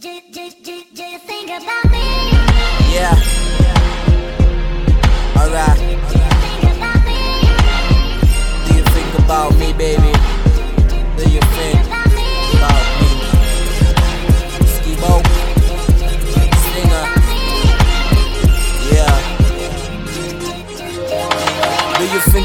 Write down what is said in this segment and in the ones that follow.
Do, do, do you think about me? Yeah.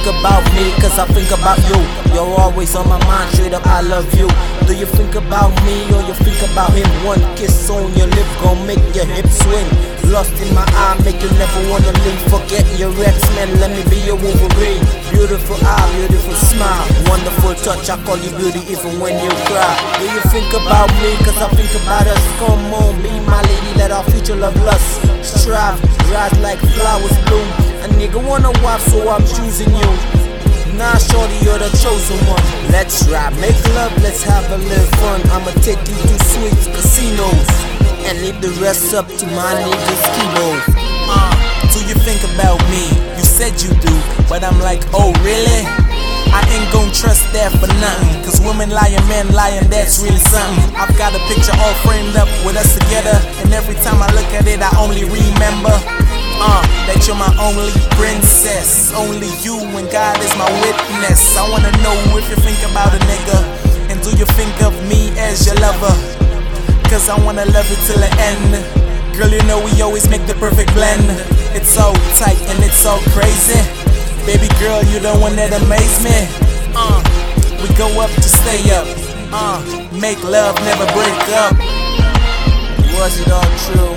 Think about me? Cause I think about you. You're always on my mind, straight up, I love you. Do you think about me or you think about him? One kiss on your lip gon' make your hips swing. Lost in my eye, make you never wanna leave. Forget your X-Men, let me be your Wolverine. Beautiful eye, beautiful smile, wonderful touch. I call you beauty even when you cry. Do you think about me? Cause I think about us. Come on, be my lady, let our future love lust. Strive, rise like flowers bloom. A nigga wanna wife, so I'm choosing you. Nah, shorty, you're the chosen one. Let's ride, make love, let's have a little fun. I'ma take you to sweet casinos and leave the rest up to my niggas kilos. Uh, do you think about me? You said you do, but I'm like, oh really? I ain't gon' trust that for nothing. Cause women lying, men lying, that's really something. I've got a picture all framed up with us together. And every time I look at it, I only remember. Uh, that you're my only princess. Only you and God is my witness. I wanna know if you think about a nigga. And do you think of me as your lover? Cause I wanna love you till the end. Girl, you know we always make the perfect blend. It's so tight and it's so crazy. Baby girl, you the one that amaze me. Uh, we go up to stay up. Uh, make love, never break up. Was it all true?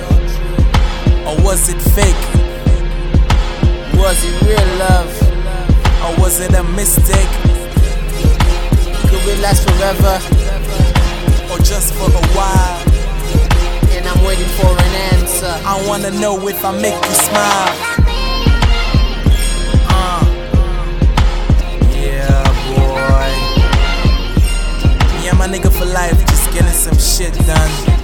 Or was it fake? Was it real love? Or was it a mistake? Could we last forever? Or just for a while? And I'm waiting for an answer. I wanna know if I make you smile. Uh, yeah, boy. Yeah, my nigga for life, just getting some shit done.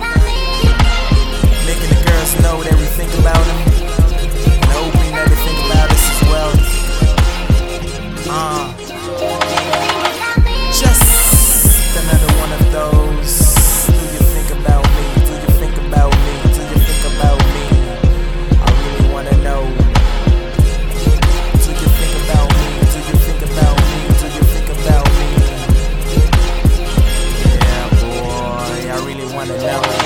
on the.